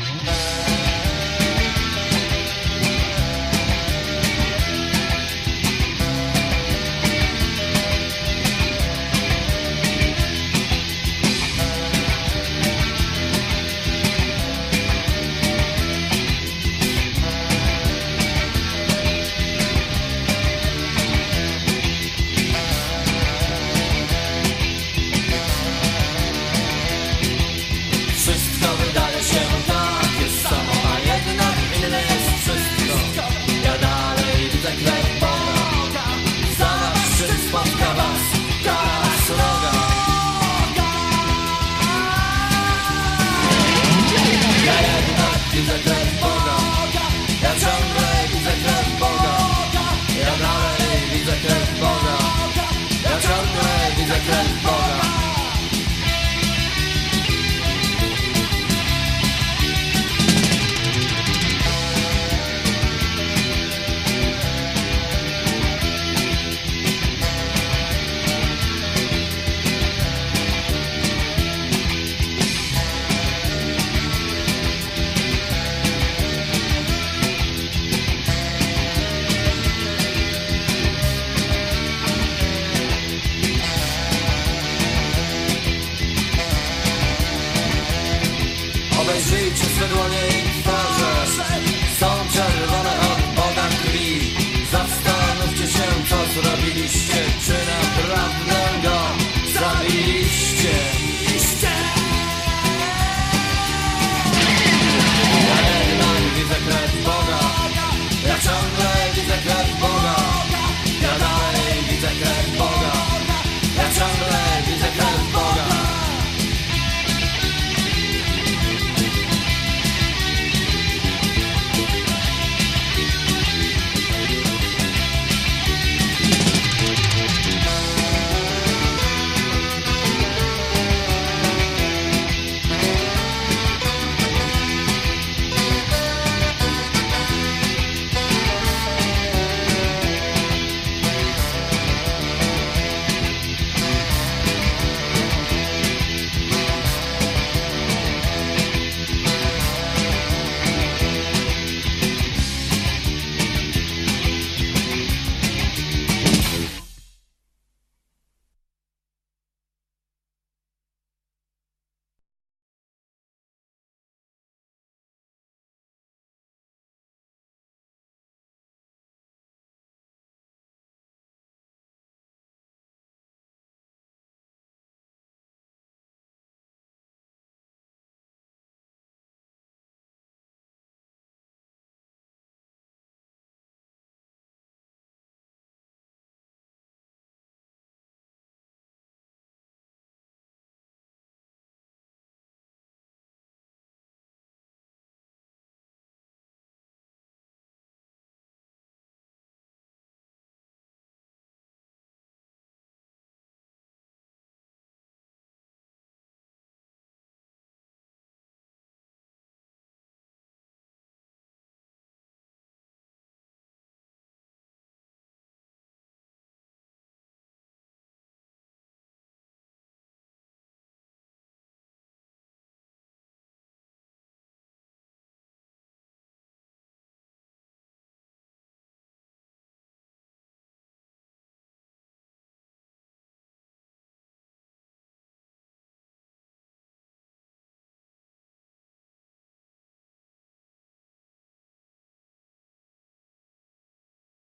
Wszystko Just swe dłonie